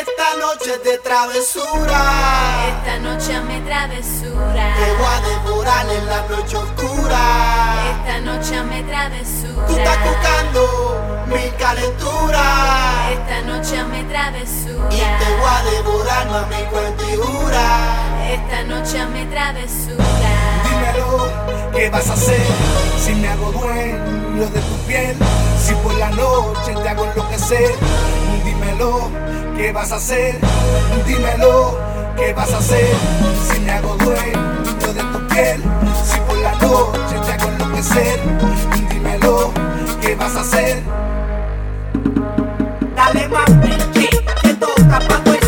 Esta noche es de travesura. Esta noche me travesura. Te voy a devorar en la noche oscura. Esta noche me travesura. Tú estás buscando mi calentura. Esta noche me travesura. Y te voy a devorar, mami, cuentigura. Esta noche me travesura. Dímelo, ¿qué vas a hacer si me hago dueño de tu piel? Si por la noche te hago enloquecer. Dímelo, ¿qué vas a hacer? Dímelo, ¿qué vas a hacer si me hago dueño de tu piel? Si por la noche te hago enloquecer. Dímelo, ¿qué vas a hacer? Dale más que toca pago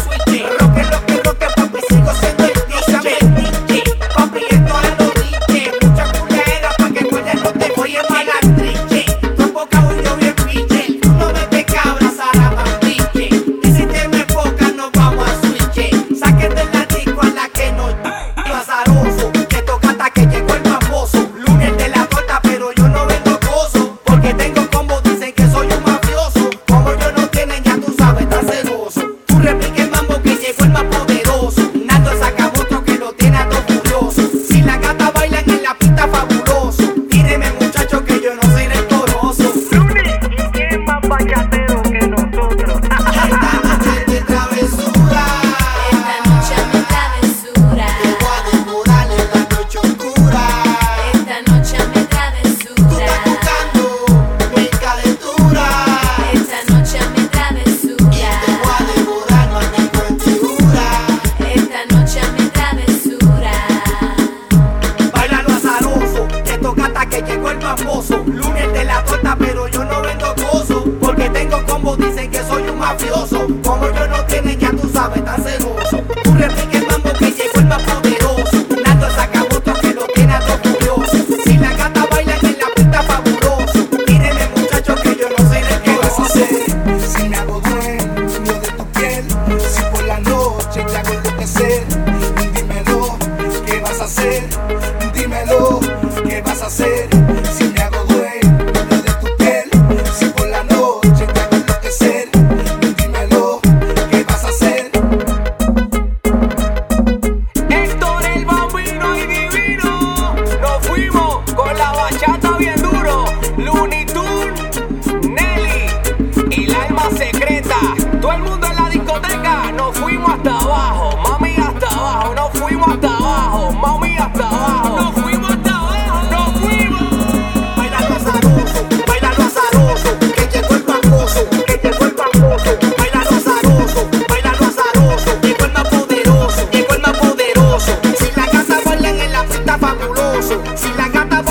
que llegó el famoso. Lunes de la torta, pero yo no vendo gozo. Porque tengo combo, dicen que soy un mafioso. Como yo no tienen, ya tú sabes, está celoso. Tú replica el mambo que llegó el más poderoso. Nando saca otro que lo tiene a todo furioso. Si la gata baila en la pista fabuloso. Tíreme muchacho que yo no soy ¿Qué vas a hacer si me hago dueño de tu piel? Si por la noche te hago enloquecer. Dímelo, ¿qué vas a hacer? Dímelo, ¿qué hacer si me hago dueño de tu piel? Si por la noche te hago enloquecer. Dímelo, ¿qué vas a hacer? Héctor el bambino y divino. Nos fuimos con la bachata bien duro. Looney Tunes, Nelly y la alma secreta. Todo el mundo en la discoteca. Nos fuimos hasta abajo, mami hasta abajo. Nos fuimos hasta Si la gata